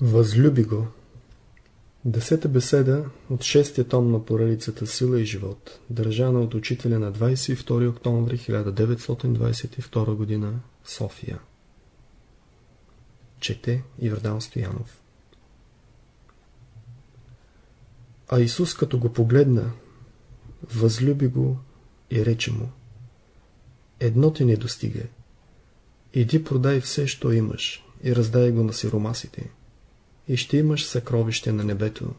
Възлюби го. Десета беседа от шестия том на поредицата Сила и живот, държана от учителя на 22 октомври 1922 г. София. Чете Йордан Стоянов. А Исус като го погледна, възлюби го и рече му Едно ти не достига. Иди продай все, що имаш и раздай го на сиромасите и ще имаш съкровище на небето.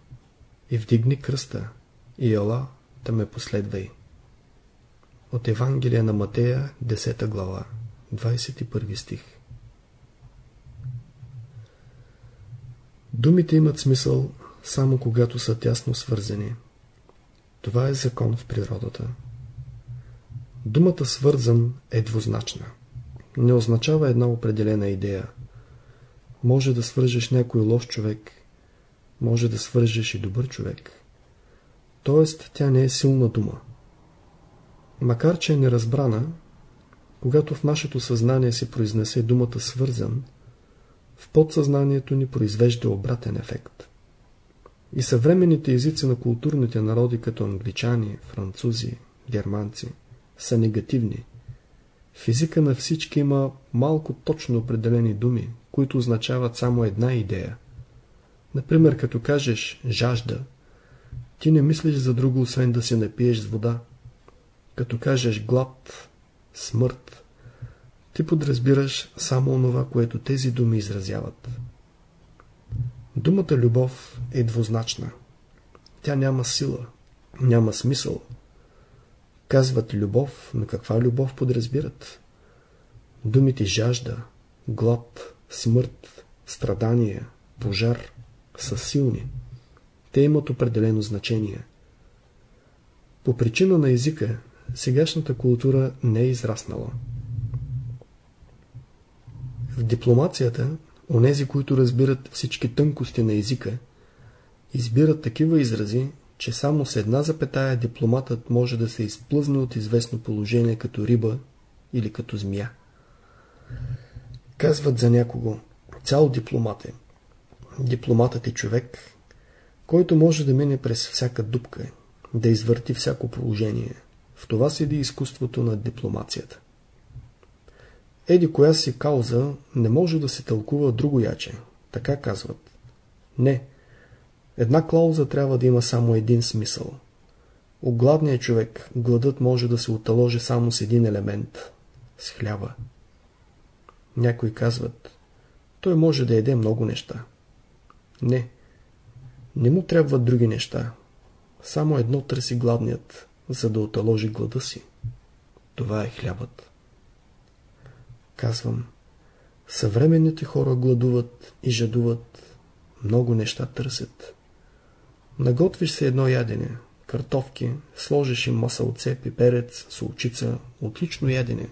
И вдигни кръста, и ела да ме последвай. От Евангелие на Матея, 10 глава, 21 стих. Думите имат смисъл само когато са тясно свързани. Това е закон в природата. Думата свързан е двузначна. Не означава една определена идея – може да свържеш някой лош човек, може да свържеш и добър човек. Тоест, тя не е силна дума. Макар, че е неразбрана, когато в нашето съзнание се произнесе думата свързан, в подсъзнанието ни произвежда обратен ефект. И съвременните езици на културните народи, като англичани, французи, германци, са негативни. В езика на всички има малко точно определени думи, които означават само една идея. Например, като кажеш жажда, ти не мислиш за друго, освен да се напиеш с вода. Като кажеш глад, смърт, ти подразбираш само онова, което тези думи изразяват. Думата любов е двузначна. Тя няма сила, няма смисъл. Казват любов, но каква любов подразбират? Думите жажда, глад, смърт, страдания, пожар са силни. Те имат определено значение. По причина на езика, сегашната култура не е израснала. В дипломацията, онези, които разбират всички тънкости на езика, избират такива изрази, че само с една запетая дипломатът може да се изплъзне от известно положение като риба или като змия. Казват за някого. Цял дипломат е. Дипломатът е човек, който може да мине през всяка дупка, да извърти всяко положение. В това седи изкуството на дипломацията. Еди коя си кауза не може да се тълкува другояче. Така казват. Не. Една клауза трябва да има само един смисъл. У гладния човек гладът може да се оталожи само с един елемент – с хляба. Някои казват, той може да еде много неща. Не, не му трябват други неща. Само едно търси гладният, за да оталожи глада си. Това е хлябът. Казвам, съвременните хора гладуват и жадуват, много неща търсят. Наготвиш се едно ядене, картофки, сложиш им масълце, пиперец, солчица, отлично ядене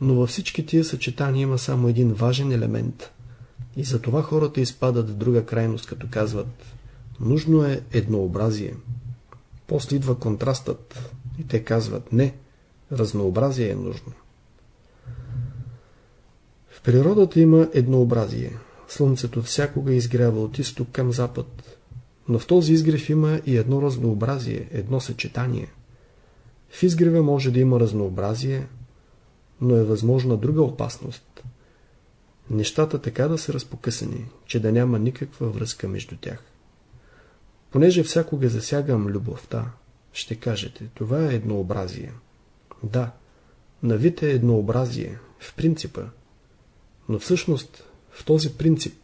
но във всички тия съчетания има само един важен елемент. И затова хората изпадат в друга крайност, като казват нужно е еднообразие. После идва контрастът и те казват не, разнообразие е нужно. В природата има еднообразие. Слънцето всякога изгрява от изток към запад, но в този изгрев има и едно разнообразие, едно съчетание. В изгрева може да има разнообразие, но е възможна друга опасност. Нещата така да са разпокъсани, че да няма никаква връзка между тях. Понеже всякога засягам любовта, ще кажете, това е еднообразие. Да, на вид е еднообразие, в принципа, но всъщност в този принцип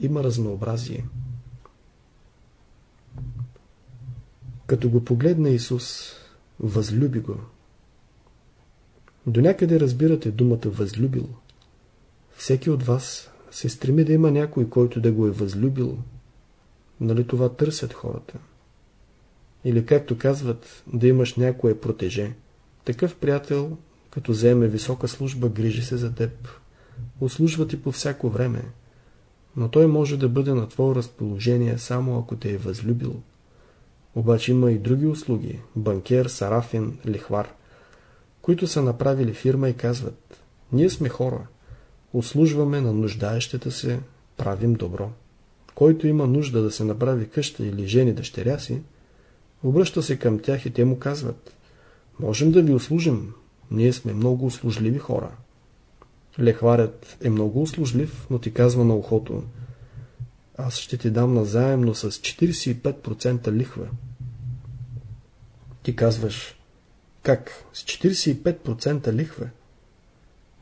има разнообразие. Като го погледна Исус, възлюби го, до някъде разбирате думата възлюбил. Всеки от вас се стреми да има някой, който да го е възлюбил. Нали това търсят хората? Или както казват, да имаш някое протеже. Такъв приятел, като вземе висока служба, грижи се за теб. Услужва ти по всяко време. Но той може да бъде на твое разположение само ако те е възлюбил. Обаче има и други услуги. Банкер, сарафин, лихвар – които са направили фирма и казват Ние сме хора, услужваме на нуждаещите се, правим добро. Който има нужда да се направи къща или жени дъщеря си, обръща се към тях и те му казват Можем да ви услужим, ние сме много услужливи хора. Лехварят е много услужлив, но ти казва на ухото Аз ще ти дам назаемно с 45% лихва. Ти казваш Как? С 45% лихва?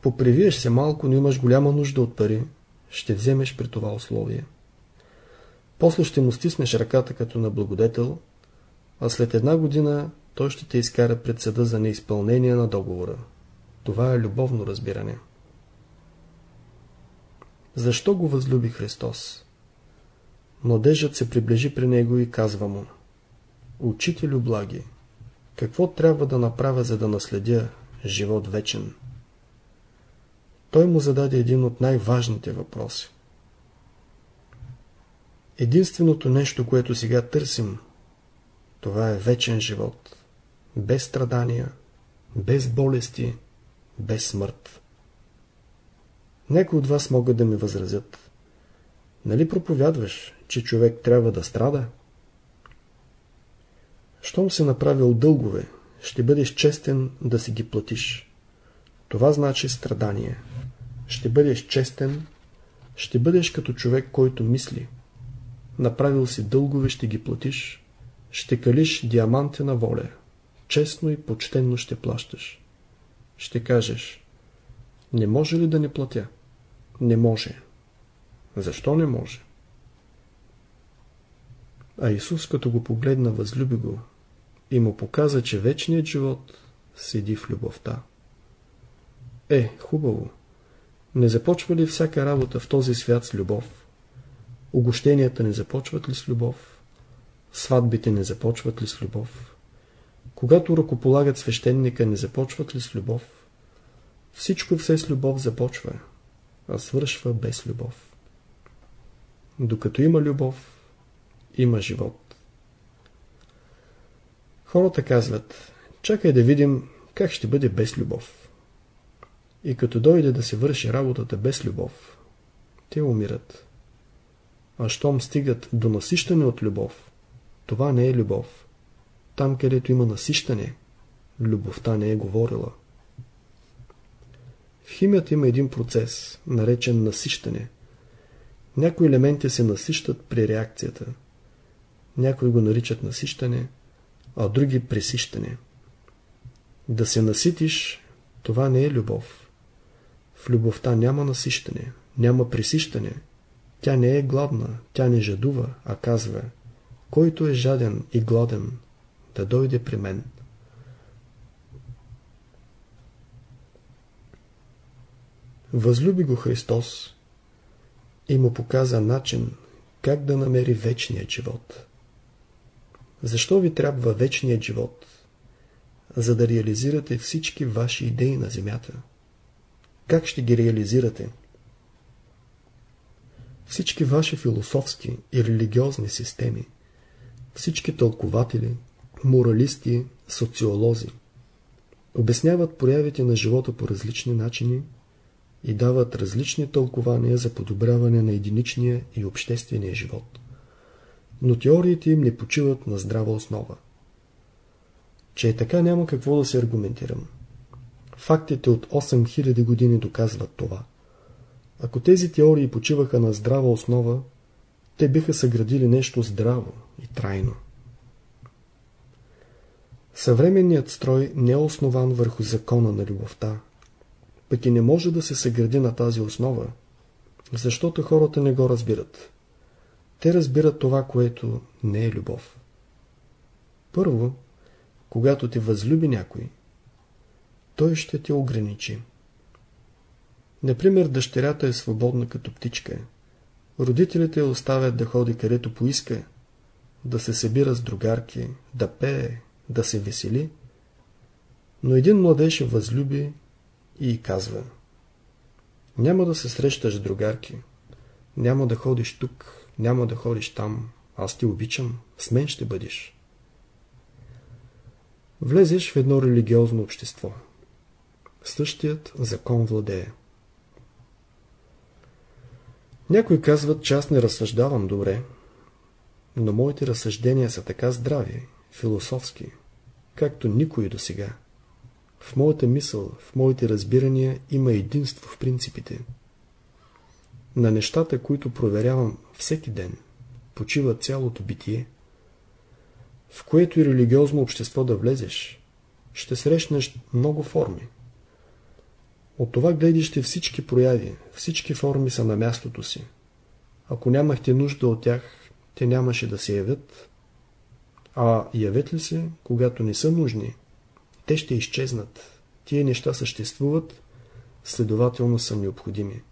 Попривиеш се малко, но имаш голяма нужда от пари. Ще вземеш при това условие. После ще му стиснеш ръката като на благодетел, а след една година той ще те изкара пред съда за неизпълнение на договора. Това е любовно разбиране. Защо го възлюби Христос? Младежът се приближи при него и казва му Учителю благи, какво трябва да направя, за да наследя живот вечен? Той му зададе един от най-важните въпроси. Единственото нещо, което сега търсим, това е вечен живот, без страдания, без болести, без смърт. Някои от вас могат да ми възразят. Нали проповядваш, че човек трябва да страда? Щом се направил дългове, ще бъдеш честен да си ги платиш. Това значи страдание. Ще бъдеш честен, ще бъдеш като човек, който мисли. Направил си дългове, ще ги платиш. Ще калиш диаманти на воля. Честно и почтенно ще плащаш. Ще кажеш, не може ли да не платя? Не може. Защо не може? А Исус, като го погледна, възлюби го и му показа, че вечният живот седи в любовта. Е, хубаво. Не започва ли всяка работа в този свят с любов? Огощенията не започват ли с любов? Сватбите не започват ли с любов? Когато ръкополагат свещеника, не започват ли с любов? Всичко все с любов започва, а свършва без любов. Докато има любов, има живот. Хората казват, чакай да видим как ще бъде без любов. И като дойде да се върши работата без любов, те умират. А щом стигат до насищане от любов, това не е любов. Там, където има насищане, любовта не е говорила. В химията има един процес, наречен насищане. Някои елементи се насищат при реакцията. Някои го наричат насищане, а други пресищане. Да се наситиш, това не е любов. В любовта няма насищане, няма пресищане. Тя не е гладна, тя не жадува, а казва, който е жаден и гладен, да дойде при мен. Възлюби го Христос и му показа начин как да намери вечният живот. Защо ви трябва вечният живот? За да реализирате всички ваши идеи на земята. Как ще ги реализирате? Всички ваши философски и религиозни системи, всички тълкователи, моралисти, социолози, обясняват проявите на живота по различни начини и дават различни тълкования за подобряване на единичния и обществения живот. Но теориите им не почиват на здрава основа. Че е така няма какво да се аргументирам. Фактите от 8000 години доказват това. Ако тези теории почиваха на здрава основа, те биха съградили нещо здраво и трайно. Съвременният строй не е основан върху закона на любовта, пък и не може да се съгради на тази основа, защото хората не го разбират. Те разбират това, което не е любов. Първо, когато те възлюби някой, той ще те ограничи. Например, дъщерята е свободна като птичка. Родителите я оставят да ходи където поиска, да се събира с другарки, да пее, да се весели. Но един младеж я възлюби и казва Няма да се срещаш с другарки, няма да ходиш тук, няма да ходиш там, аз те обичам, с мен ще бъдеш. Влезеш в едно религиозно общество. Същият закон владее. Някои казват, че аз не разсъждавам добре, но моите разсъждения са така здрави, философски, както никой до сега. В моята мисъл, в моите разбирания има единство в принципите. На нещата, които проверявам всеки ден, почива цялото битие. В което и религиозно общество да влезеш, ще срещнеш много форми. От това гледище всички прояви, всички форми са на мястото си. Ако нямахте нужда от тях, те нямаше да се явят. А явят ли се, когато не са нужни, те ще изчезнат. Тие неща съществуват, следователно са необходими.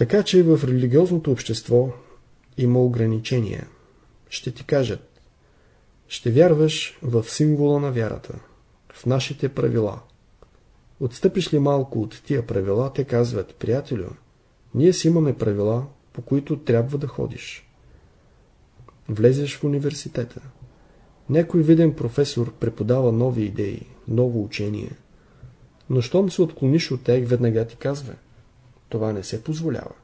Така че в религиозното общество има ограничения. Ще ти кажат, ще вярваш в символа на вярата, в нашите правила. Отстъпиш ли малко от тия правила, те казват, приятелю, ние си имаме правила, по които трябва да ходиш. Влезеш в университета. Някой виден професор преподава нови идеи, ново учение. Но щом се отклониш от тях, веднага ти казва. Това не се позволява.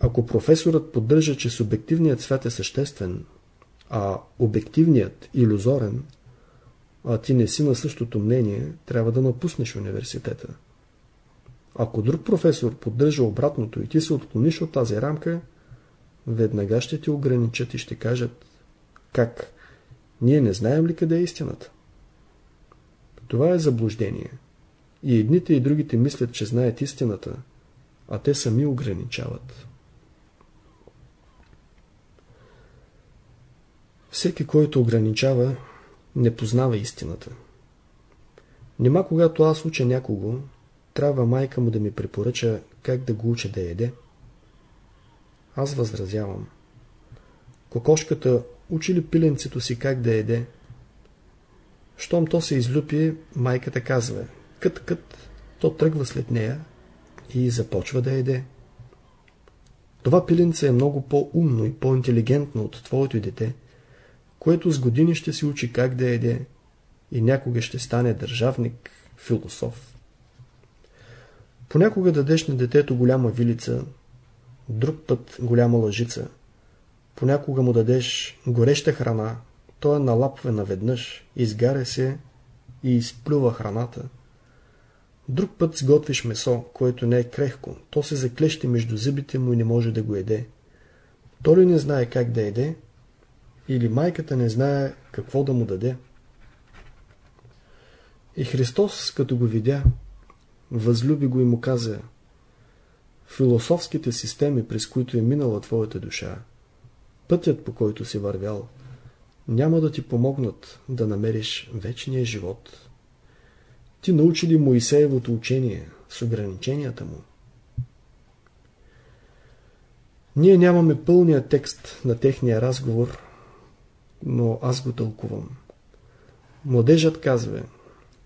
Ако професорът поддържа, че субективният свят е съществен, а обективният – иллюзорен, а ти не си на същото мнение, трябва да напуснеш университета. Ако друг професор поддържа обратното и ти се отклониш от тази рамка, веднага ще ти ограничат и ще кажат как? Ние не знаем ли къде е истината? Това е заблуждение. И едните и другите мислят, че знаят истината, а те сами ограничават. Всеки, който ограничава, не познава истината. Нема когато аз уча някого, трябва майка му да ми препоръча как да го уча да еде. Аз възразявам. Кокошката учи ли пиленцето си как да еде? Щом то се излюпи, майката казва кът-кът, то тръгва след нея и започва да еде. Това пиленце е много по-умно и по-интелигентно от твоето дете, което с години ще си учи как да еде и някога ще стане държавник, философ. Понякога дадеш на детето голяма вилица, друг път голяма лъжица. Понякога му дадеш гореща храна, той налапва наведнъж, изгаря се и изплюва храната. Друг път сготвиш месо, което не е крехко, то се заклещи между зъбите му и не може да го еде. То ли не знае как да еде, или майката не знае какво да му даде. И Христос, като го видя, възлюби го и му каза Философските системи, през които е минала твоята душа, пътят по който си вървял, няма да ти помогнат да намериш вечния живот. Ти научи ли Моисеевото учение с ограниченията му? Ние нямаме пълния текст на техния разговор, но аз го тълкувам. Младежът казва,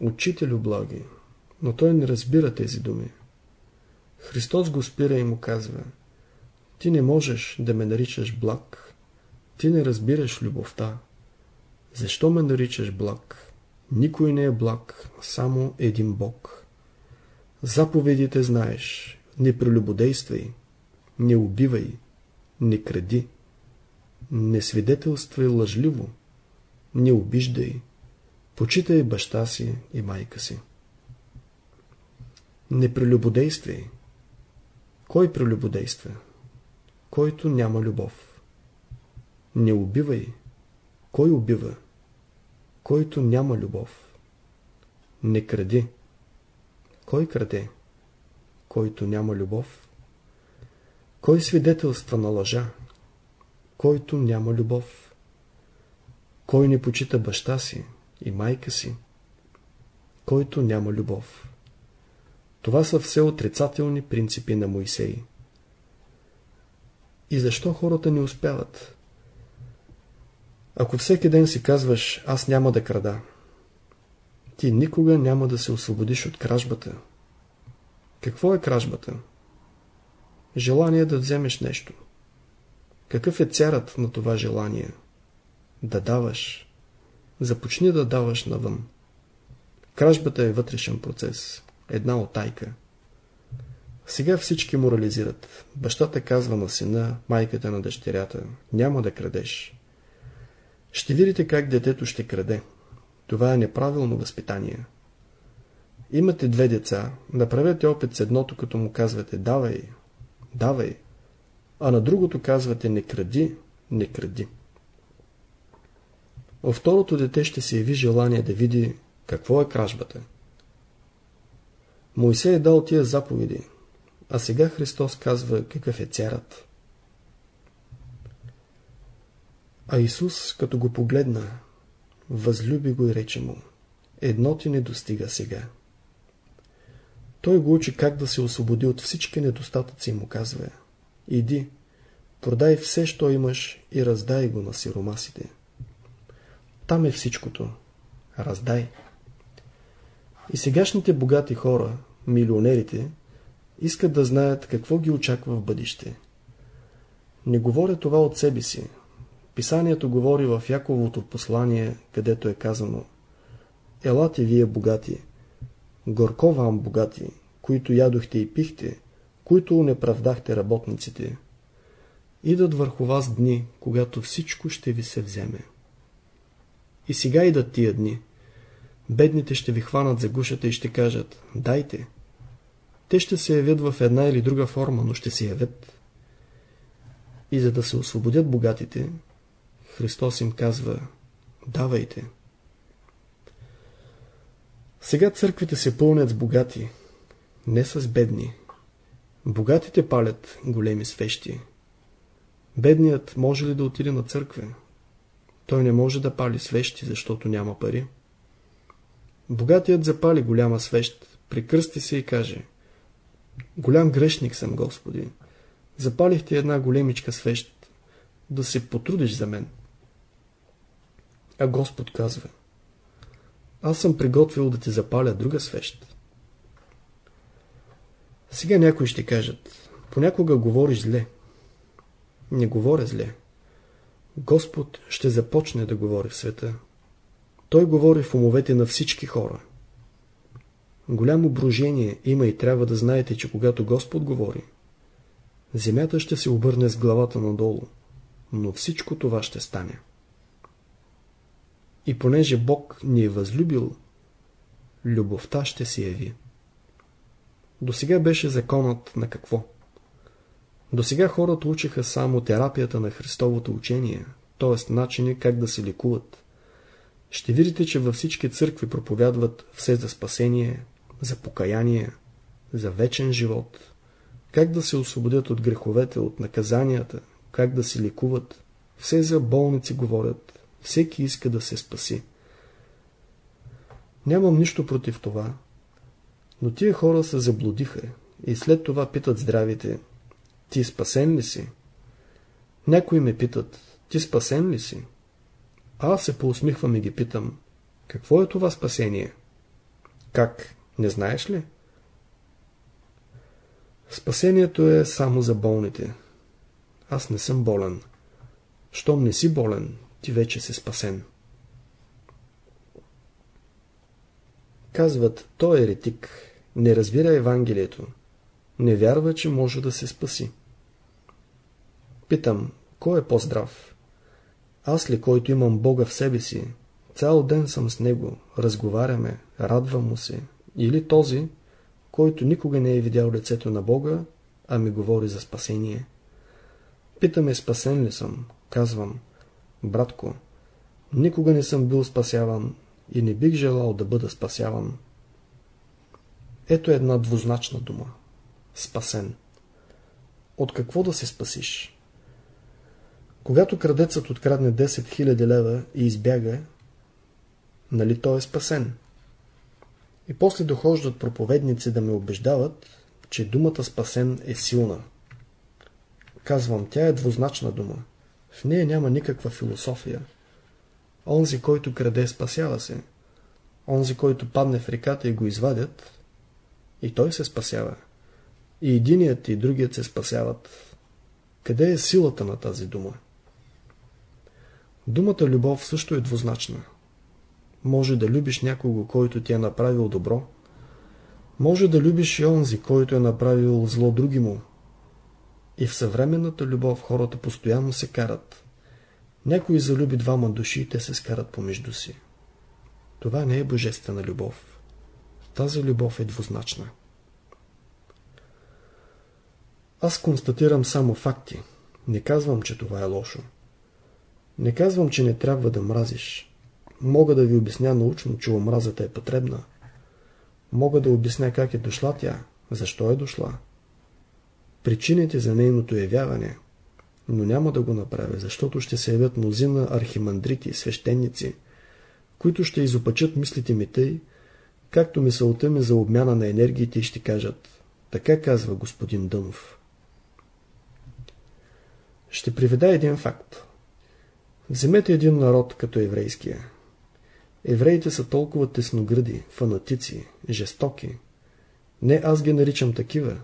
учителю благи, но той не разбира тези думи. Христос го спира и му казва, ти не можеш да ме наричаш благ, ти не разбираш любовта. Защо ме наричаш благ? Никой не е благ, само един Бог. Заповедите знаеш, не прелюбодействай, не убивай, не кради, не свидетелствай лъжливо, не обиждай, почитай баща си и майка си. Не прелюбодействай. Кой прелюбодейства? Който няма любов. Не убивай. Кой убива? Който няма любов. Не кради. Кой краде? Който няма любов. Кой свидетелства на лъжа? Който няма любов. Кой не почита баща си и майка си? Който няма любов. Това са все отрицателни принципи на Моисей. И защо хората не успяват? Ако всеки ден си казваш, аз няма да крада, ти никога няма да се освободиш от кражбата. Какво е кражбата? Желание да вземеш нещо. Какъв е царът на това желание? Да даваш. Започни да даваш навън. Кражбата е вътрешен процес една отайка. Сега всички морализират. Бащата казва на сина, майката на дъщерята, няма да крадеш. Ще видите как детето ще краде. Това е неправилно възпитание. Имате две деца, направете опит с едното, като му казвате давай, давай, а на другото казвате не кради, не кради. Във второто дете ще се яви желание да види какво е кражбата. Моисей е дал тия заповеди, а сега Христос казва какъв е царът. А Исус, като го погледна, възлюби го и рече му, едно ти не достига сега. Той го учи как да се освободи от всички недостатъци и му казва, иди, продай все, що имаш и раздай го на сиромасите. Там е всичкото. Раздай. И сегашните богати хора, милионерите, искат да знаят какво ги очаква в бъдеще. Не говоря това от себе си. Писанието говори в Яковото послание, където е казано Елате вие богати, горко вам богати, които ядохте и пихте, които не правдахте работниците. Идат върху вас дни, когато всичко ще ви се вземе. И сега идат тия дни. Бедните ще ви хванат за гушата и ще кажат, дайте. Те ще се явят в една или друга форма, но ще се явят. И за да се освободят богатите, Христос им казва, давайте. Сега църквите се пълнят с богати, не с бедни. Богатите палят големи свещи. Бедният може ли да отиде на църква? Той не може да пали свещи, защото няма пари. Богатият запали голяма свещ, прикръсти се и каже Голям грешник съм, Господи. Запалих ти една големичка свещ, да се потрудиш за мен. А Господ казва Аз съм приготвил да ти запаля друга свещ. Сега някои ще кажат Понякога говориш зле. Не говоря зле. Господ ще започне да говори в света. Той говори в умовете на всички хора. Голямо брожение има и трябва да знаете, че когато Господ говори, земята ще се обърне с главата надолу, но всичко това ще стане. И понеже Бог ни е възлюбил, любовта ще се яви. До сега беше законът на какво? До сега хората учиха само терапията на Христовото учение, т.е. начини как да се лекуват. Ще видите, че във всички църкви проповядват все за спасение, за покаяние, за вечен живот, как да се освободят от греховете, от наказанията, как да се лекуват. Все за болници говорят, всеки иска да се спаси. Нямам нищо против това, но тия хора се заблудиха и след това питат здравите, ти спасен ли си? Някои ме питат, ти спасен ли си? А аз се поусмихвам и ги питам, какво е това спасение? Как? Не знаеш ли? Спасението е само за болните. Аз не съм болен. Щом не си болен, ти вече си спасен. Казват, той е еретик, не разбира Евангелието, не вярва, че може да се спаси. Питам, кой е по-здрав? Аз ли, който имам Бога в себе си, цял ден съм с Него, разговаряме, радвам му се, или този, който никога не е видял лицето на Бога, а ми говори за спасение. Питаме, спасен ли съм? Казвам, братко, никога не съм бил спасяван и не бих желал да бъда спасяван. Ето една двузначна дума. Спасен. От какво да се спасиш? Когато крадецът открадне 10 000 лева и избяга, нали той е спасен? И после дохождат проповедници да ме убеждават, че думата спасен е силна. Казвам, тя е двузначна дума. В нея няма никаква философия. Онзи, който краде, спасява се. Онзи, който падне в реката и го извадят, и той се спасява. И единият и другият се спасяват. Къде е силата на тази дума? Думата любов също е двузначна. Може да любиш някого, който ти е направил добро, Може да любиш и онзи, който е направил зло други му. И в съвременната любов хората постоянно се карат. Някой залюби двама души и те се скарат помежду си. Това не е божествена любов. Тази любов е двузначна. Аз констатирам само факти. Не казвам, че това е лошо. Не казвам, че не трябва да мразиш. Мога да ви обясня научно, че омразата е потребна. Мога да обясня как е дошла тя, защо е дошла. Причините за нейното явяване, но няма да го направя, защото ще се явят мнозина архимандрити, свещеници, които ще изопачат мислите ми тъй, както мисълта ми за обмяна на енергиите ще кажат, така казва господин Дънов. Ще приведа един факт. Вземете един народ като еврейския. Евреите са толкова тесногради, фанатици, жестоки. Не аз ги наричам такива.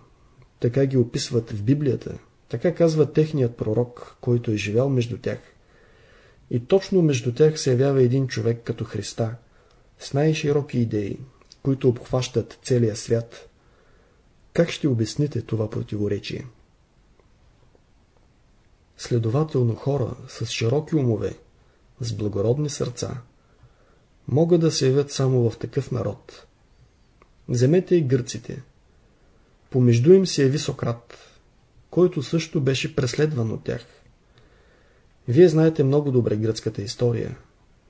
Така ги описват в Библията. Така казва техният пророк, който е живял между тях. И точно между тях се явява един човек като Христа, с най-широки идеи, които обхващат целия свят. Как ще обясните това противоречие? Следователно хора с широки умове, с благородни сърца, могат да се явят само в такъв народ. Вземете и гърците. Помежду им се яви Сократ, който също беше преследван от тях. Вие знаете много добре гръцката история.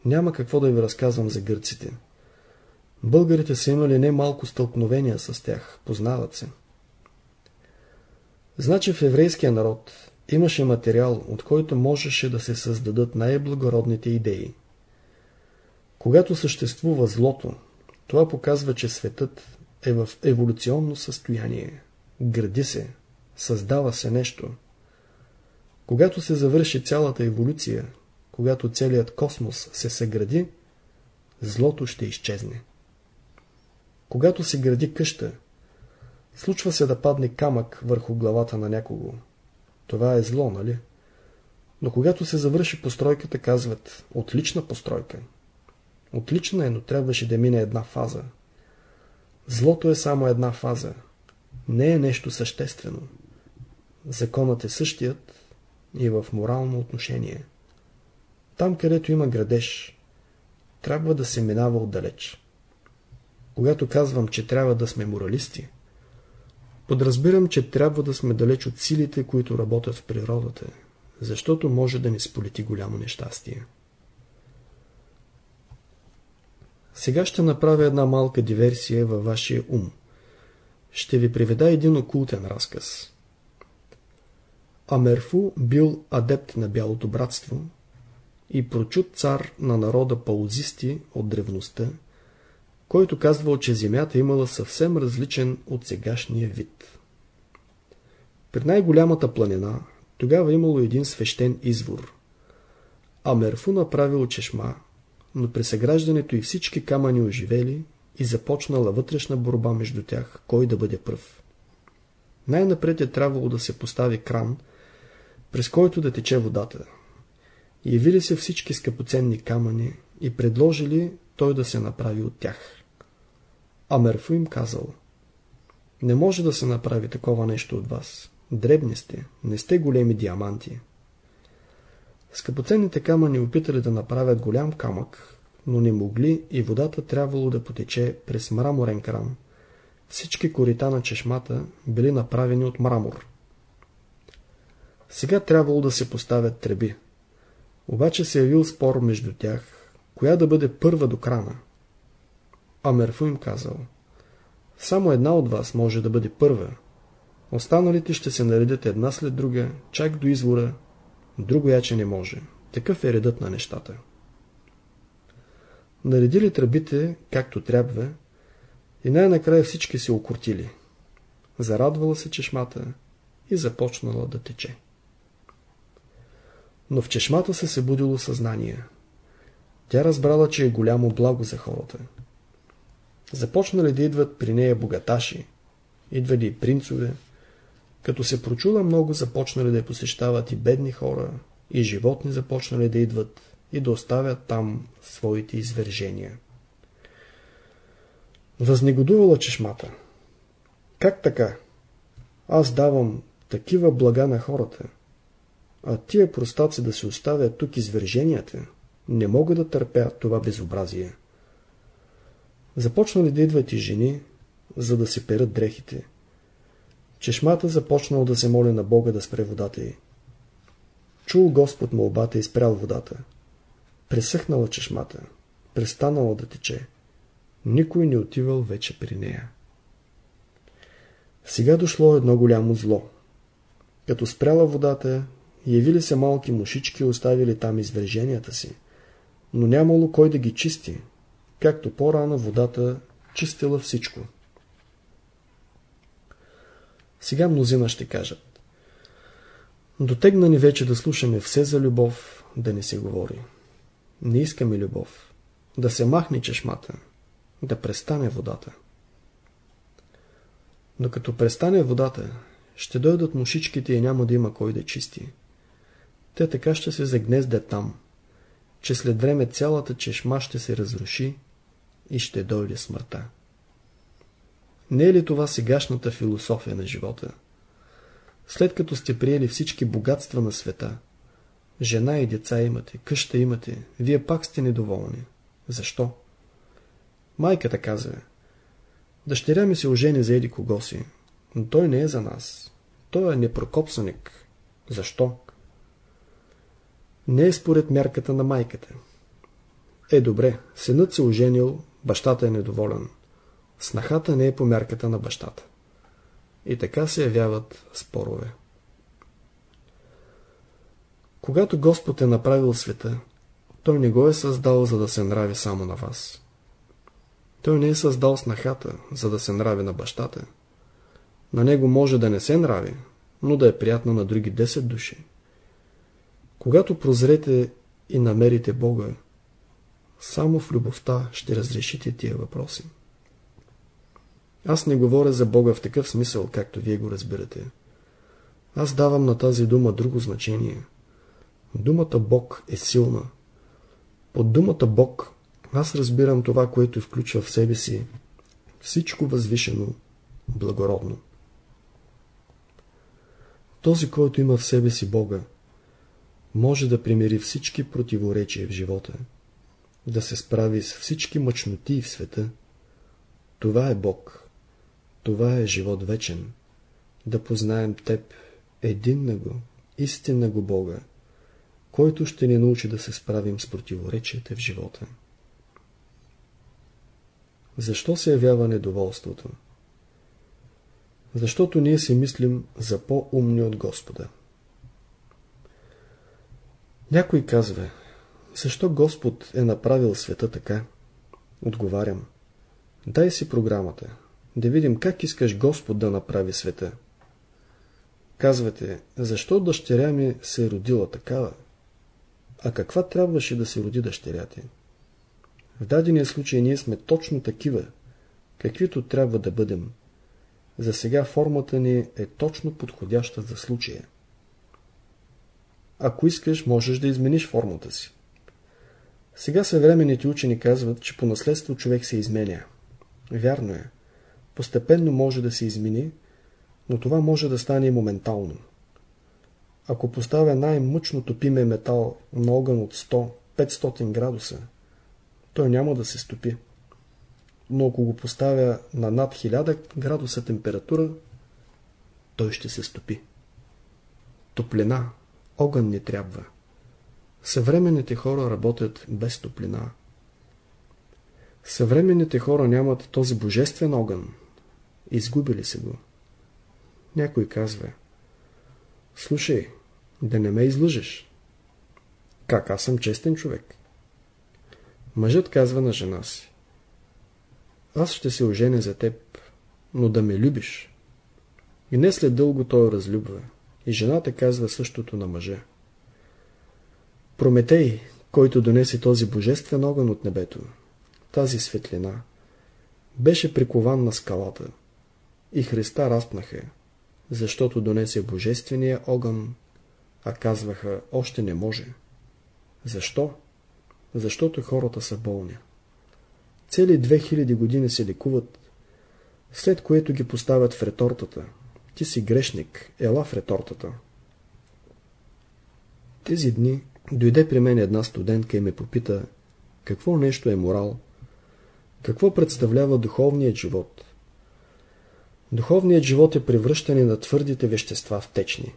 Няма какво да ви разказвам за гърците. Българите са имали немалко стълкновения с тях, познават се. Значи в еврейския народ имаше материал, от който можеше да се създадат най-благородните идеи. Когато съществува злото, това показва, че светът е в еволюционно състояние. Гради се, създава се нещо. Когато се завърши цялата еволюция, когато целият космос се съгради, злото ще изчезне. Когато се гради къща, случва се да падне камък върху главата на някого. Това е зло, нали? Но когато се завърши постройката, казват отлична постройка. Отлична е, но трябваше да мине една фаза. Злото е само една фаза. Не е нещо съществено. Законът е същият и в морално отношение. Там, където има градеж, трябва да се минава отдалеч. Когато казвам, че трябва да сме моралисти, подразбирам, че трябва да сме далеч от силите, които работят в природата, защото може да ни сполети голямо нещастие. Сега ще направя една малка диверсия във вашия ум. Ще ви приведа един окултен разказ. Амерфу бил адепт на Бялото братство и прочут цар на народа паузисти от древността, който казвал, че земята имала съвсем различен от сегашния вид. При най-голямата планина тогава имало един свещен извор. Амерфу направил чешма, но при съграждането и всички камъни оживели и започнала вътрешна борба между тях, кой да бъде пръв. Най-напред е трябвало да се постави кран, през който да тече водата. Явили се всички скъпоценни камъни и предложили той да се направи от тях. А Мерфу им казал, не може да се направи такова нещо от вас. Дребни сте, не сте големи диаманти. Скъпоценните камъни опитали да направят голям камък, но не могли и водата трябвало да потече през мраморен кран. Всички корита на чешмата били направени от мрамор. Сега трябвало да се поставят треби. Обаче се явил спор между тях, коя да бъде първа до крана. Амерфу им казал, само една от вас може да бъде първа. Останалите ще се наредят една след друга, чак до извора, друго яче не може. Такъв е редът на нещата. Наредили тръбите както трябва и най-накрая всички се окортили. Зарадвала се чешмата и започнала да тече. Но в чешмата се събудило съзнание. Тя разбрала, че е голямо благо за хората. Започнали да идват при нея богаташи, идвали и принцове. Като се прочула много, започнали да я посещават и бедни хора, и животни започнали да идват и да оставят там своите извержения. Възнегодувала чешмата. Как така? Аз давам такива блага на хората, а тия простаци да се оставят тук извърженията, не мога да търпя това безобразие. Започнали да идват и жени, за да се перат дрехите. Чешмата започнал да се моли на Бога да спре водата й. Чул Господ молбата и спрял водата. Пресъхнала чешмата, престанала да тече. Никой не отивал вече при нея. Сега дошло едно голямо зло. Като спряла водата, явили се малки мушички оставили там извърженията си, но нямало кой да ги чисти, както по-рано водата чистила всичко. Сега мнозина ще кажат. Дотегна ни вече да слушаме все за любов, да не се говори. Не искаме любов. Да се махне чешмата. Да престане водата. Но като престане водата, ще дойдат мушичките и няма да има кой да чисти. Те така ще се загнездят там, че след време цялата чешма ще се разруши и ще дойде смъртта. Не е ли това сегашната философия на живота? След като сте приели всички богатства на света, жена и деца имате, къща имате, вие пак сте недоволни. Защо? Майката казва, дъщеря ми се ожени за еди кого си, но той не е за нас. Той е непрокопсаник. Защо? Не е според мярката на майката. Е, добре, синът се оженил, бащата е недоволен. Снахата не е по мярката на бащата. И така се явяват спорове. Когато Господ е направил света, Той не го е създал, за да се нрави само на вас. Той не е създал снахата, за да се нрави на бащата. На него може да не се нрави, но да е приятно на други 10 души. Когато прозрете и намерите Бога, само в любовта ще разрешите тия въпроси. Аз не говоря за Бога в такъв смисъл, както вие го разбирате. Аз давам на тази дума друго значение. Думата Бог е силна. Под думата Бог аз разбирам това, което включва в себе си всичко възвишено, благородно. Този, който има в себе си Бога, може да примери всички противоречия в живота, да се справи с всички мъчноти в света. Това е Бог. Това е живот вечен. Да познаем Теб, един на го, истинна го Бога, който ще ни научи да се справим с противоречията в живота. Защо се явява недоволството? Защото ние си мислим за по-умни от Господа. Някой казва, защо Господ е направил света така? Отговарям, дай си програмата, да видим как искаш Господ да направи света. Казвате, защо дъщеря ми се е родила такава? А каква трябваше да се роди дъщеря ти? В дадения случай ние сме точно такива, каквито трябва да бъдем. За сега формата ни е точно подходяща за случая. Ако искаш, можеш да измениш формата си. Сега съвременните учени казват, че по наследство човек се изменя. Вярно е. Постепенно може да се измени, но това може да стане моментално. Ако поставя най-мъчно топиме метал на огън от 100-500 градуса, той няма да се стопи. Но ако го поставя на над 1000 градуса температура, той ще се стопи. Топлина, огън не трябва. Съвременните хора работят без топлина. Съвременните хора нямат този божествен огън. Изгубили се го. Някой казва Слушай, да не ме излъжеш. Как аз съм честен човек? Мъжът казва на жена си. Аз ще се оженя за теб, но да ме любиш. И не след дълго той разлюбва. И жената казва същото на мъжа. Прометей, който донесе този божествен огън от небето, тази светлина, беше прикован на скалата и Христа разпнаха, защото донесе божествения огън, а казваха, още не може. Защо? Защото хората са болни. Цели 2000 години се лекуват, след което ги поставят в ретортата. Ти си грешник, ела в ретортата. Тези дни дойде при мен една студентка и ме попита какво нещо е морал, какво представлява духовният живот. Духовният живот е превръщане на твърдите вещества в течни.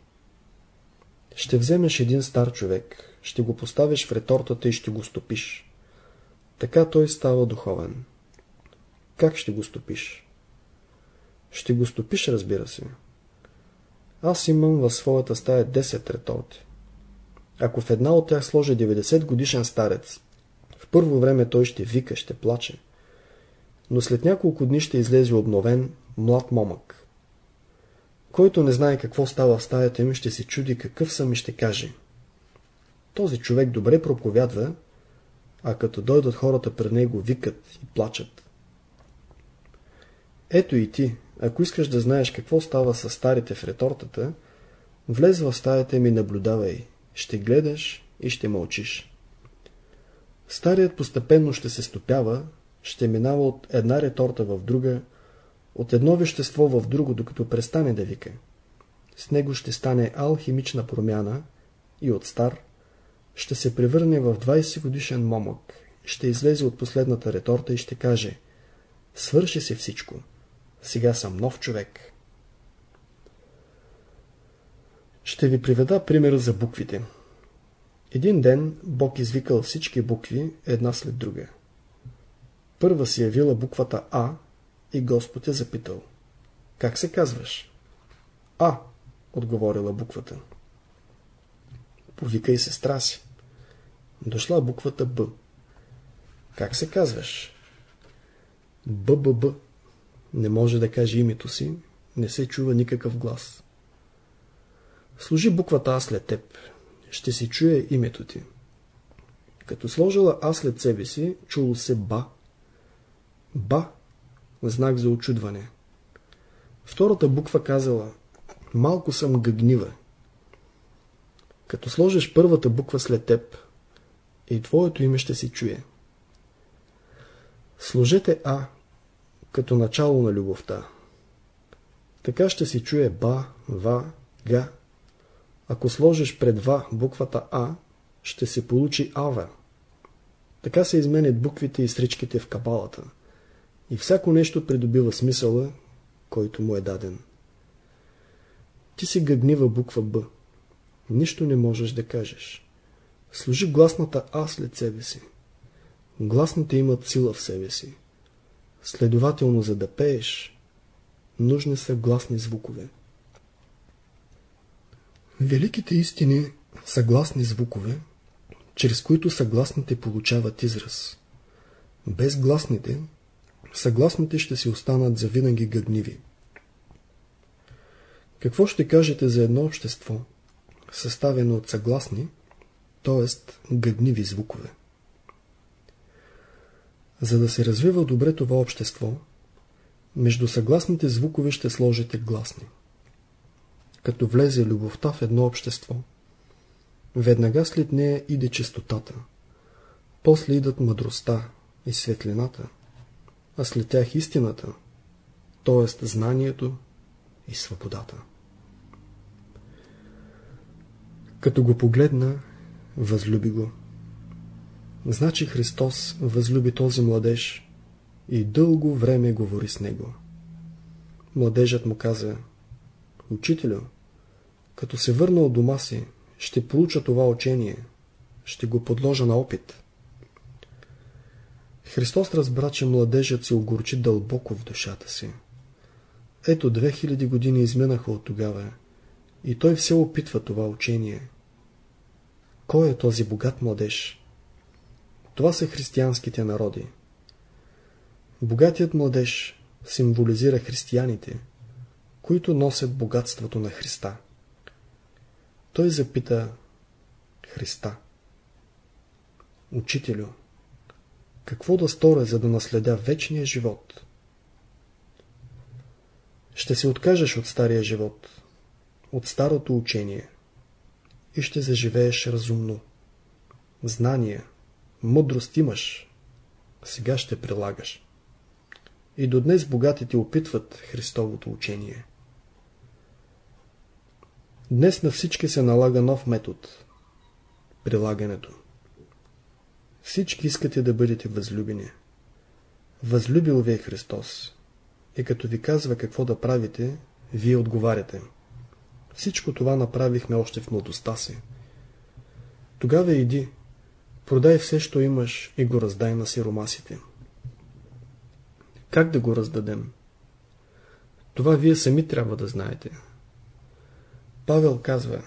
Ще вземеш един стар човек, ще го поставиш в ретортата и ще го стопиш. Така той става духовен. Как ще го стопиш? Ще го стопиш, разбира се. Аз имам в своята стая 10 реторти. Ако в една от тях сложа 90 годишен старец, в първо време той ще вика, ще плаче, но след няколко дни ще излезе обновен, млад момък. Който не знае какво става в стаята им, ще се чуди какъв съм и ще каже. Този човек добре проповядва, а като дойдат хората пред него, викат и плачат. Ето и ти, ако искаш да знаеш какво става с старите в ретортата, влез в стаята им и наблюдавай. Ще гледаш и ще мълчиш. Старият постепенно ще се стопява, ще минава от една реторта в друга, от едно вещество в друго, докато престане да вика. С него ще стане алхимична промяна и от стар ще се превърне в 20 годишен момък, ще излезе от последната реторта и ще каже Свърши се всичко. Сега съм нов човек. Ще ви приведа пример за буквите. Един ден Бог извикал всички букви една след друга. Първа си явила буквата А и Господ е запитал. Как се казваш? А, отговорила буквата. Повикай сестра си. Дошла буквата Б. Как се казваш? БББ. Не може да каже името си, не се чува никакъв глас. Служи буквата А след теб. Ще си чуе името ти. Като сложила А след себе си, чуло се Ба. Ба. Знак за очудване. Втората буква казала Малко съм гъгнива. Като сложиш първата буква след теб, и твоето име ще се чуе. Сложете А като начало на любовта. Така ще си чуе Ба, Ва, Га. Ако сложиш пред Ва буквата А, ще се получи Ава. Така се изменят буквите и стричките в кабалата. И всяко нещо придобива смисъла, който му е даден. Ти си гъгнива буква Б. Нищо не можеш да кажеш. Служи гласната А след себе си. Гласните имат сила в себе си. Следователно, за да пееш, нужни са гласни звукове. Великите истини са гласни звукове, чрез които съгласните получават израз. Без гласните, съгласните ще си останат завинаги гъгниви. Какво ще кажете за едно общество, съставено от съгласни, т.е. гъгниви звукове? За да се развива добре това общество, между съгласните звукове ще сложите гласни. Като влезе любовта в едно общество, веднага след нея иде чистотата, после идат мъдростта и светлината, а след тях истината, т.е. знанието и свободата. Като го погледна, възлюби го. Значи Христос възлюби този младеж и дълго време говори с него. Младежът му каза, Учителю, като се върна от дома си, ще получа това учение, ще го подложа на опит. Христос разбра, че младежът се огорчи дълбоко в душата си. Ето 2000 години изминаха от тогава и той все опитва това учение. Кой е този богат младеж? Това са християнските народи. Богатият младеж символизира християните, които носят богатството на Христа. Той запита Христа. Учителю, какво да сторя, за да наследя вечния живот? Ще се откажеш от стария живот, от старото учение и ще заживееш разумно. Знания, мъдрост имаш, сега ще прилагаш. И до днес богатите опитват Христовото учение. Днес на всички се налага нов метод – прилагането. Всички искате да бъдете възлюбени. Възлюбил ви е Христос. И като ви казва какво да правите, вие отговаряте. Всичко това направихме още в младостта си. Тогава иди, продай все, що имаш и го раздай на сиромасите. Как да го раздадем? Това вие сами трябва да знаете. Павел казва,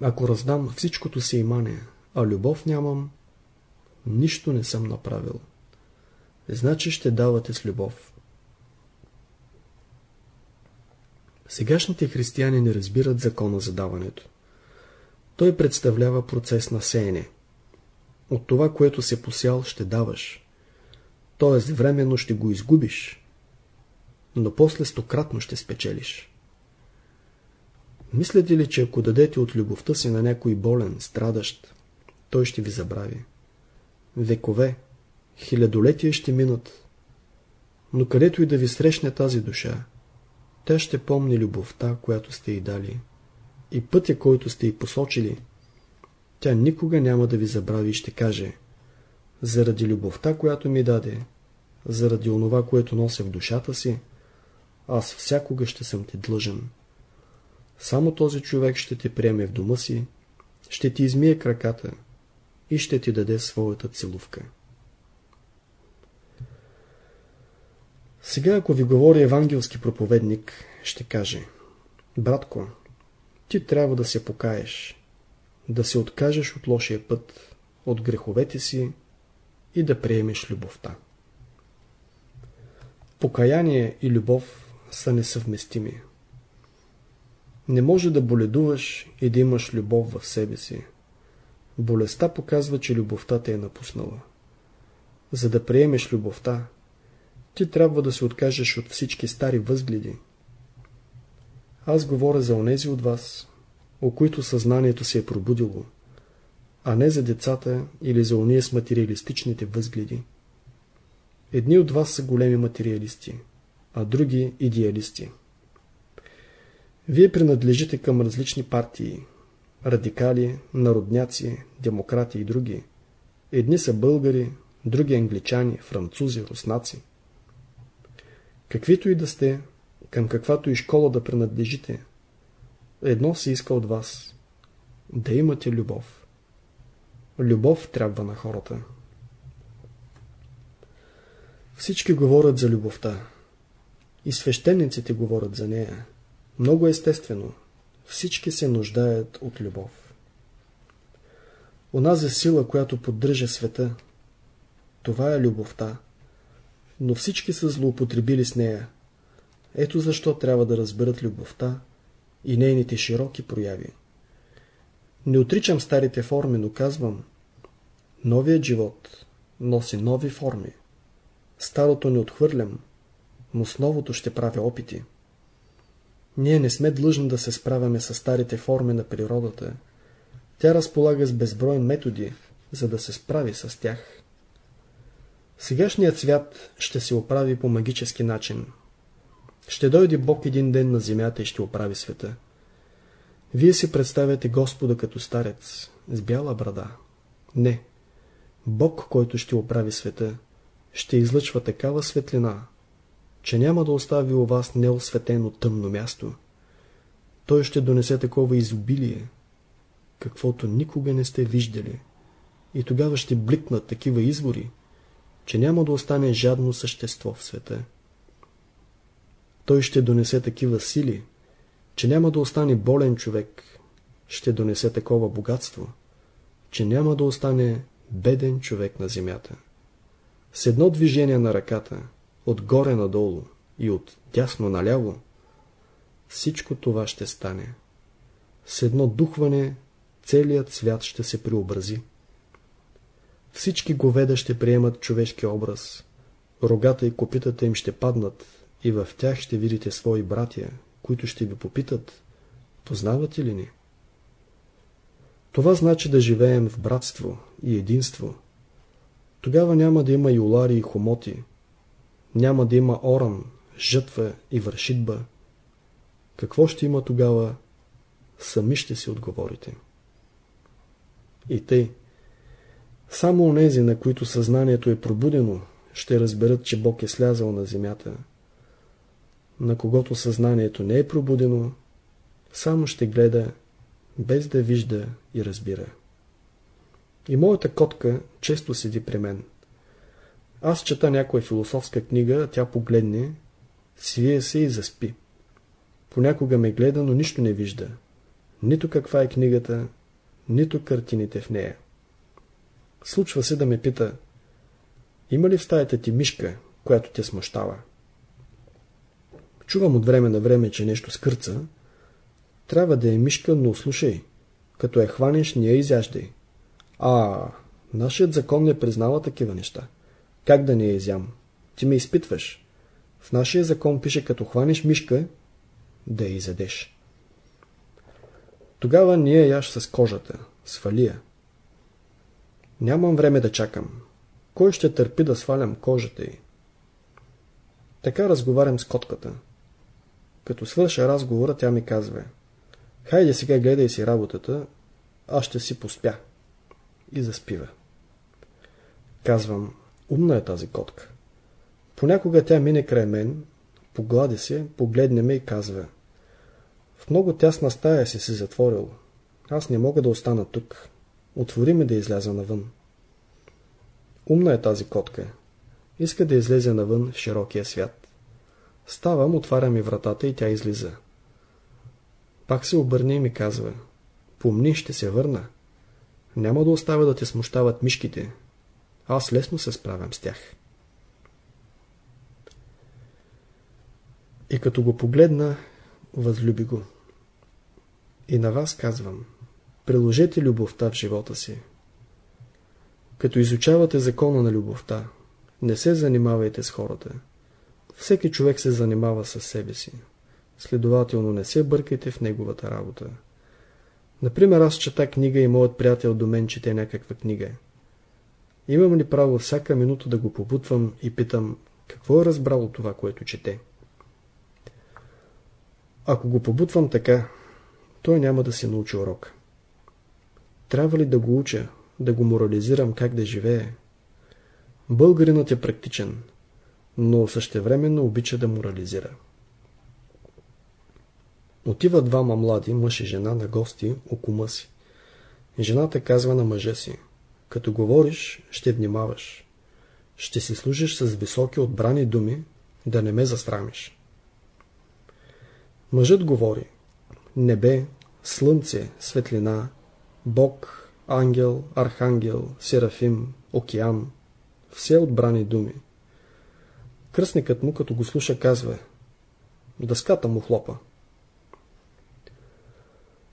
ако раздам всичкото си имане, а любов нямам, нищо не съм направил. Значи ще давате с любов. Сегашните християни не разбират закона за даването. Той представлява процес на сеене. От това, което се посял, ще даваш. Тоест, временно ще го изгубиш, но после стократно ще спечелиш. Мислите ли, че ако дадете от любовта си на някой болен, страдащ, той ще ви забрави? Векове, хилядолетия ще минат, но където и да ви срещне тази душа, тя ще помни любовта, която сте й дали и пътя, който сте й посочили. Тя никога няма да ви забрави и ще каже заради любовта, която ми даде, заради онова, което нося в душата си, аз всякога ще съм ти длъжен. Само този човек ще те приеме в дома си, ще ти измие краката и ще ти даде своята целувка. Сега, ако ви говори евангелски проповедник, ще каже Братко, ти трябва да се покаеш, да се откажеш от лошия път, от греховете си и да приемеш любовта. Покаяние и любов са несъвместими. Не може да боледуваш и да имаш любов в себе си. Болестта показва, че любовта те е напуснала. За да приемеш любовта, ти трябва да се откажеш от всички стари възгледи. Аз говоря за онези от вас, о които съзнанието се е пробудило, а не за децата или за ония с материалистичните възгледи. Едни от вас са големи материалисти, а други идеалисти. Вие принадлежите към различни партии, радикали, народняци, демократи и други. Едни са българи, други англичани, французи, руснаци. Каквито и да сте, към каквато и школа да принадлежите, едно се иска от вас – да имате любов. Любов трябва на хората. Всички говорят за любовта. И свещениците говорят за нея. Много естествено. Всички се нуждаят от любов. Онази сила, която поддържа света, това е любовта. Но всички са злоупотребили с нея. Ето защо трябва да разберат любовта и нейните широки прояви. Не отричам старите форми, но казвам, новият живот носи нови форми. Старото не отхвърлям, но с новото ще правя опити. Ние не сме длъжни да се справяме с старите форми на природата. Тя разполага с безброй методи, за да се справи с тях. Сегашният свят ще се оправи по магически начин. Ще дойде Бог един ден на земята и ще оправи света. Вие си представяте Господа като старец, с бяла брада. Не. Бог, който ще оправи света, ще излъчва такава светлина, че няма да остави у вас неосветено тъмно място. Той ще донесе такова изобилие, каквото никога не сте виждали. И тогава ще бликнат такива извори, че няма да остане жадно същество в света. Той ще донесе такива сили, че няма да остане болен човек, ще донесе такова богатство, че няма да остане беден човек на земята. С едно движение на ръката, отгоре надолу и от дясно наляво, всичко това ще стане. С едно духване целият свят ще се преобрази. Всички говеда ще приемат човешки образ, рогата и копитата им ще паднат и в тях ще видите свои братя, които ще ви попитат, познавате ли ни? Това значи да живеем в братство и единство. Тогава няма да има юлари и хомоти, няма да има оран, жътва и вършитба, какво ще има тогава, сами ще си отговорите. И тъй, само онези, на които съзнанието е пробудено, ще разберат, че Бог е слязал на земята. На когото съзнанието не е пробудено, само ще гледа, без да вижда и разбира. И моята котка често седи при мен. Аз чета някоя философска книга, тя погледне, свие се и заспи. Понякога ме гледа, но нищо не вижда. Нито каква е книгата, нито картините в нея. Случва се да ме пита, има ли в стаята ти мишка, която те смущава? Чувам от време на време, че нещо скърца. Трябва да е мишка, но слушай, като я хванеш, не я изяждай. А, нашият закон не признава такива неща. Как да не я изям? Ти ме изпитваш. В нашия закон пише, като хванеш мишка, да я изядеш. Тогава ние яш с кожата, свали я. Нямам време да чакам. Кой ще търпи да свалям кожата й? Така разговарям с котката. Като свърша разговора, тя ми казва Хайде сега гледай си работата, аз ще си поспя. И заспива. Казвам, умна е тази котка. Понякога тя мине край мен, поглади се, погледне ме и казва В много тясна стая си се затворил. Аз не мога да остана тук. Отвори ме да изляза навън. Умна е тази котка. Иска да излезе навън в широкия свят. Ставам, отварям и вратата и тя излиза. Пак се обърне и ми казва. Помни, ще се върна. Няма да оставя да те смущават мишките. Аз лесно се справям с тях. И като го погледна, възлюби го. И на вас казвам, приложете любовта в живота си. Като изучавате закона на любовта, не се занимавайте с хората. Всеки човек се занимава с себе си. Следователно не се бъркайте в неговата работа. Например, аз чета книга и моят приятел до мен чете някаква книга. Имам ли право всяка минута да го побутвам и питам, какво е разбрало това, което чете? Ако го побутвам така, той няма да си научи урок. Трябва ли да го уча, да го морализирам как да живее? Българинът е практичен, но същевременно обича да морализира. Отива двама млади, мъж и жена, на гости у кума си. Жената казва на мъжа си, като говориш, ще внимаваш. Ще си служиш с високи отбрани думи, да не ме засрамиш. Мъжът говори, небе, слънце, светлина, Бог, ангел, архангел, серафим, океан, все отбрани думи. Кръстникът му, като го слуша, казва, дъската му хлопа.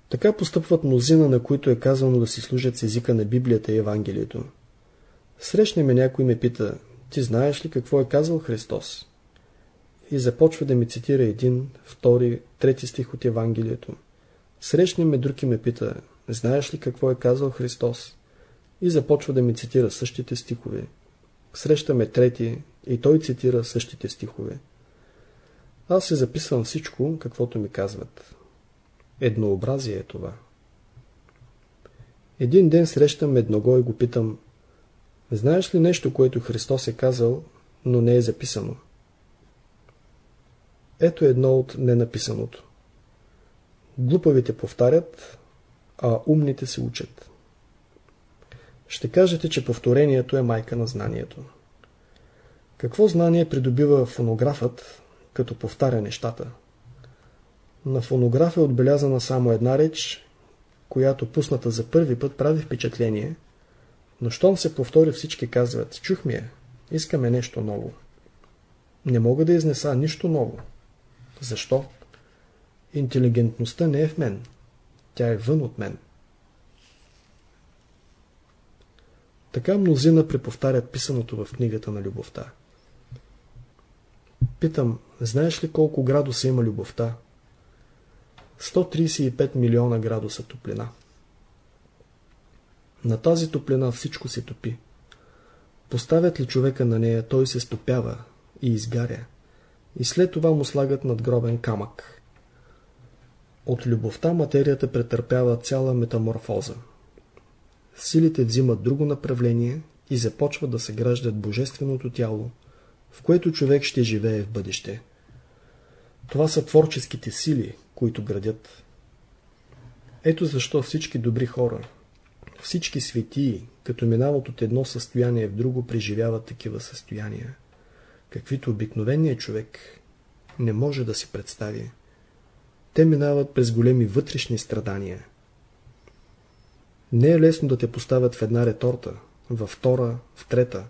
Така постъпват мнозина, на които е казано да си служат с езика на Библията и Евангелието. Срещне ме някой ме пита, ти знаеш ли какво е казал Христос? И започва да ми цитира един, втори, трети стих от Евангелието. Срещне ме друг и ме пита, знаеш ли какво е казал Христос? И започва да ми цитира същите стихове. Срещаме трети и той цитира същите стихове. Аз се записвам всичко, каквото ми казват. Еднообразие е това. Един ден срещам едного и го питам, знаеш ли нещо, което Христос е казал, но не е записано? Ето едно от ненаписаното. Глупавите повтарят, а умните се учат. Ще кажете, че повторението е майка на знанието. Какво знание придобива фонографът, като повтаря нещата? На фонограф е отбелязана само една реч, която пусната за първи път прави впечатление, но щом се повтори всички казват, чухме я, искаме нещо ново. Не мога да изнеса нищо ново. Защо? Интелигентността не е в мен. Тя е вън от мен. Така мнозина преповтарят писаното в книгата на любовта. Питам, знаеш ли колко градуса има любовта? 135 милиона градуса топлина. На тази топлина всичко се топи. Поставят ли човека на нея, той се стопява, и изгаря. И след това му слагат надгробен камък. От любовта материята претърпява цяла метаморфоза. Силите взимат друго направление и започват да съграждат божественото тяло, в което човек ще живее в бъдеще. Това са творческите сили, които градят. Ето защо всички добри хора, всички светии, като минават от едно състояние в друго, преживяват такива състояния, каквито обикновеният човек не може да си представи. Те минават през големи вътрешни страдания. Не е лесно да те поставят в една реторта, във втора, в трета.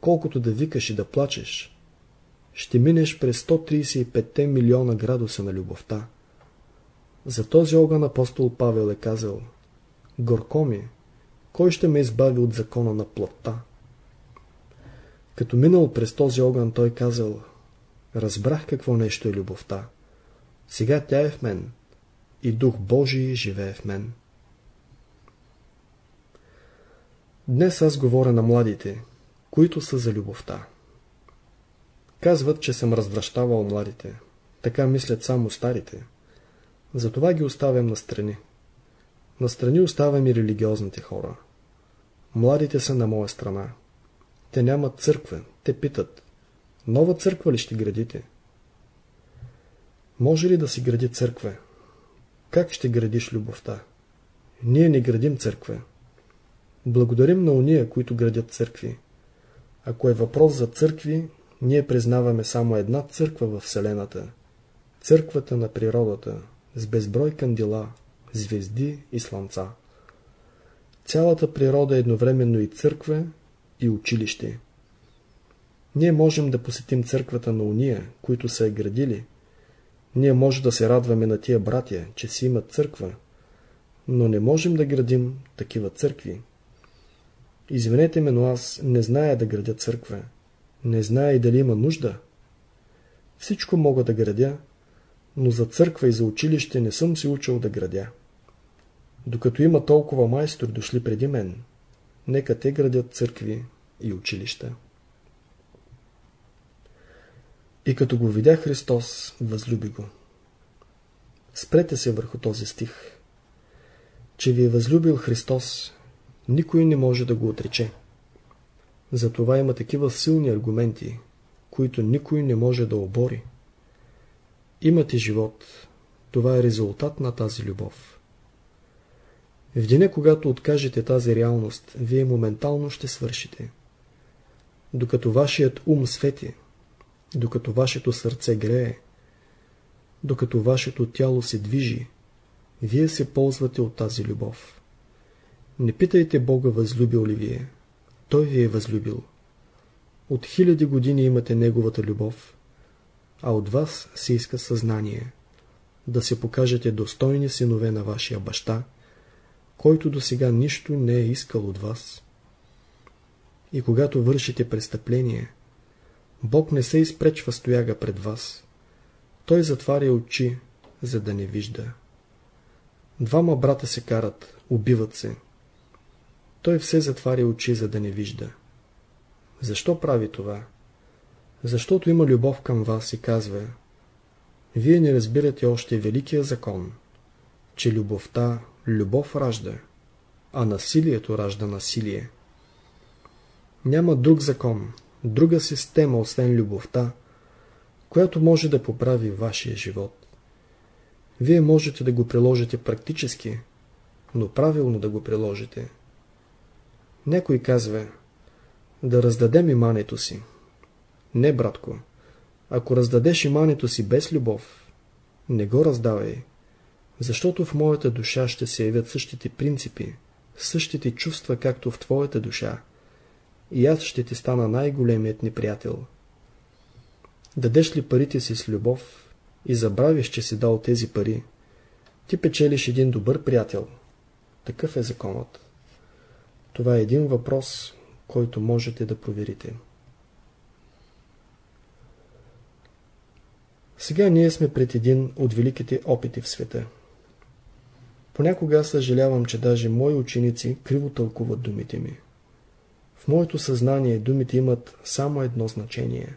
Колкото да викаш и да плачеш, ще минеш през 135 милиона градуса на любовта. За този огън апостол Павел е казал Горко ми, кой ще ме избави от закона на плътта? Като минал през този огън, той казал Разбрах какво нещо е любовта. Сега тя е в мен и Дух Божий живее в мен. Днес аз говоря на младите, които са за любовта. Казват, че съм развръщавал младите. Така мислят само старите. Затова ги оставям настрани. Настрани оставям и религиозните хора. Младите са на моя страна. Те нямат църква. Те питат. Нова църква ли ще градите? Може ли да си гради църква? Как ще градиш любовта? Ние не градим църква. Благодарим на уния, които градят църкви. Ако е въпрос за църкви, ние признаваме само една църква в Вселената. Църквата на природата, с безброй кандила, звезди и слънца. Цялата природа е едновременно и църква, и училище. Ние можем да посетим църквата на уния, които са я градили. Ние може да се радваме на тия братя, че си имат църква, но не можем да градим такива църкви. Извинете ме, но аз не зная да градя църква. Не зная и дали има нужда. Всичко мога да градя, но за църква и за училище не съм се учил да градя. Докато има толкова майстори дошли преди мен, нека те градят църкви и училища. И като го видя Христос, възлюби го. Спрете се върху този стих. Че ви е възлюбил Христос, никой не може да го отрече. Затова има такива силни аргументи, които никой не може да обори. Имате живот. Това е резултат на тази любов. В деня, когато откажете тази реалност, вие моментално ще свършите. Докато вашият ум свети, докато вашето сърце грее, докато вашето тяло се движи, вие се ползвате от тази любов. Не питайте Бога възлюбил ли вие. Той ви е възлюбил. От хиляди години имате Неговата любов, а от вас се иска съзнание, да се покажете достойни синове на вашия баща, който до сега нищо не е искал от вас. И когато вършите престъпление, Бог не се изпречва стояга пред вас. Той затваря очи, за да не вижда. Двама брата се карат, убиват се. Той все затваря очи, за да не вижда. Защо прави това? Защото има любов към вас и казва Вие не разбирате още великия закон, че любовта любов ражда, а насилието ражда насилие. Няма друг закон, друга система, освен любовта, която може да поправи вашия живот. Вие можете да го приложите практически, но правилно да го приложите. Някой казва, да раздадем имането си. Не, братко, ако раздадеш имането си без любов, не го раздавай, защото в моята душа ще се явят същите принципи, същите чувства, както в твоята душа, и аз ще ти стана най-големият неприятел. Дадеш ли парите си с любов и забравиш, че си дал тези пари, ти печелиш един добър приятел. Такъв е законът. Това е един въпрос, който можете да проверите. Сега ние сме пред един от великите опити в света. Понякога съжалявам, че даже мои ученици криво тълкуват думите ми. В моето съзнание думите имат само едно значение.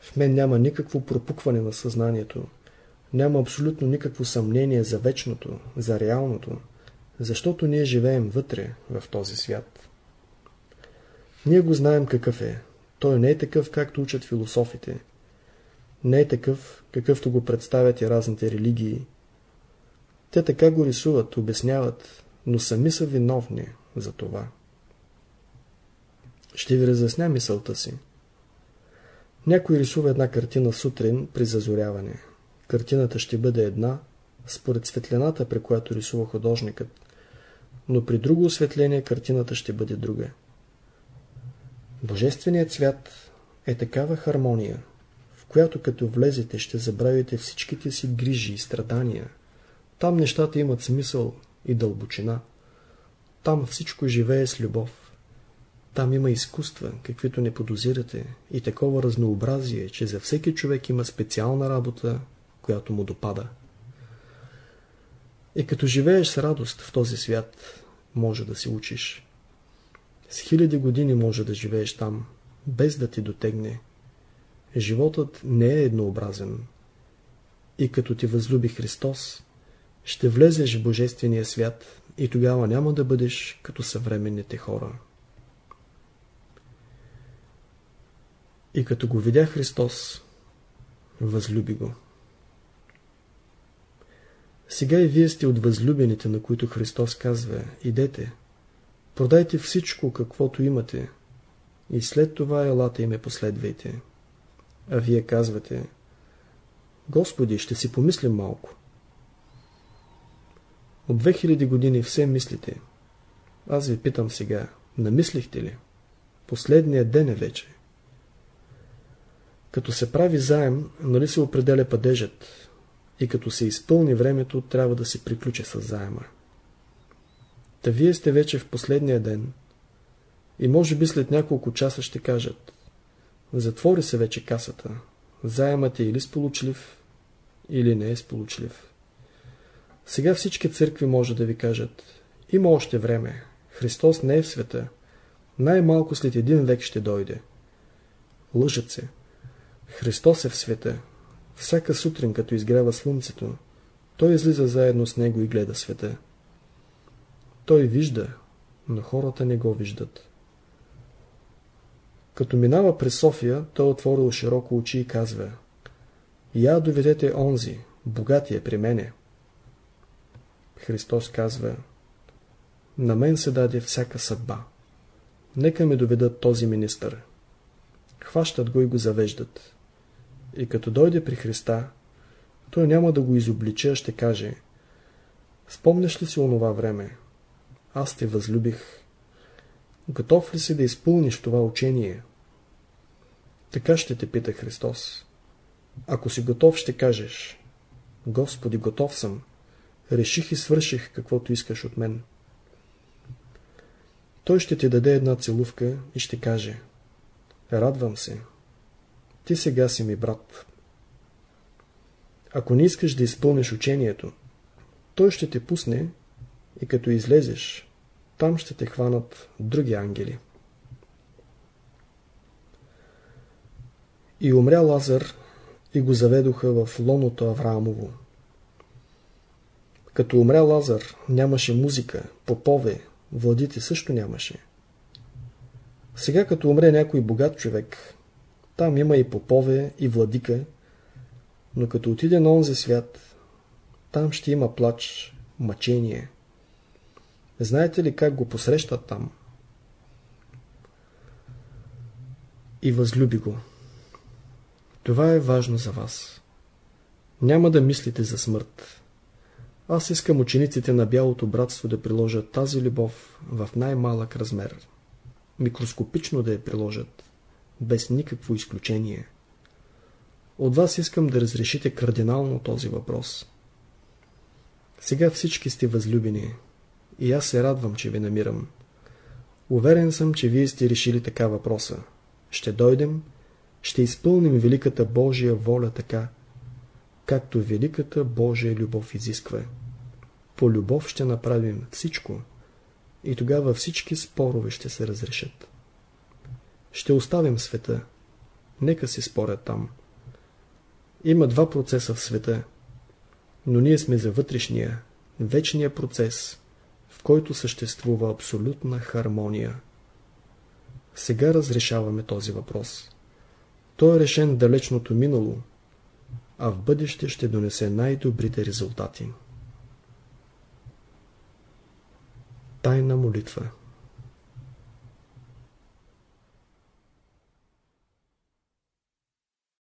В мен няма никакво пропукване на съзнанието. Няма абсолютно никакво съмнение за вечното, за реалното, защото ние живеем вътре в този свят. Ние го знаем какъв е. Той не е такъв, както учат философите. Не е такъв, какъвто го представят и разните религии. Те така го рисуват, обясняват, но сами са виновни за това. Ще ви разясня мисълта си. Някой рисува една картина сутрин при зазоряване. Картината ще бъде една, според светлината, при която рисува художникът, но при друго осветление картината ще бъде друга. Божественият свят е такава хармония, в която като влезете ще забравите всичките си грижи и страдания. Там нещата имат смисъл и дълбочина. Там всичко живее с любов. Там има изкуства, каквито не подозирате, и такова разнообразие, че за всеки човек има специална работа, която му допада. И като живееш с радост в този свят, може да се учиш. С хиляди години може да живееш там, без да ти дотегне. Животът не е еднообразен. И като ти възлюби Христос, ще влезеш в Божествения свят и тогава няма да бъдеш като съвременните хора. И като го видя Христос, възлюби го. Сега и вие сте от възлюбените, на които Христос казва, идете, продайте всичко, каквото имате, и след това елата и ме последвайте. А вие казвате, Господи, ще си помислим малко. От 2000 години все мислите. Аз ви питам сега, намислихте ли? Последният ден е вече. Като се прави заем, нали се определя падежът, и като се изпълни времето, трябва да се приключи с заема. Та вие сте вече в последния ден и може би след няколко часа ще кажат затвори се вече касата, заемът е или сполучлив, или не е сполучлив. Сега всички църкви може да ви кажат има още време, Христос не е в света, най-малко след един век ще дойде. Лъжат се. Христос е в света, всяка сутрин, като изгрява слънцето, той излиза заедно с него и гледа света. Той вижда, но хората не го виждат. Като минава през София, той отворил широко очи и казва Я доведете онзи, богатия при мене. Христос казва На мен се даде всяка съдба. Нека ме доведат този министър. Хващат го и го завеждат. И като дойде при Христа, той няма да го изоблича, ще каже Спомняш ли си онова време? Аз те възлюбих. Готов ли си да изпълниш това учение? Така ще те пита Христос. Ако си готов, ще кажеш Господи, готов съм. Реших и свърших каквото искаш от мен. Той ще ти даде една целувка и ще каже Радвам се, ти сега си ми брат. Ако не искаш да изпълниш учението, той ще те пусне и като излезеш, там ще те хванат други ангели. И умря Лазар и го заведоха в лоното Авраамово. Като умря Лазар, нямаше музика, попове, владите също нямаше. Сега като умре някой богат човек, там има и попове, и владика, но като отиде на онзи свят, там ще има плач, мъчение. Знаете ли как го посрещат там? И възлюби го. Това е важно за вас. Няма да мислите за смърт. Аз искам учениците на Бялото братство да приложат тази любов в най-малък размер. Микроскопично да я приложат без никакво изключение. От вас искам да разрешите кардинално този въпрос. Сега всички сте възлюбени и аз се радвам, че ви намирам. Уверен съм, че вие сте решили така въпроса. Ще дойдем, ще изпълним великата Божия воля така, както великата Божия любов изисква. По любов ще направим всичко и тогава всички спорове ще се разрешат. Ще оставим света, Нека си спорят там. Има два процеса в света, но ние сме за вътрешния, вечния процес, в който съществува абсолютна хармония. Сега разрешаваме този въпрос. Той е решен далечното минало, а в бъдеще ще донесе най-добрите резултати. Тайна молитва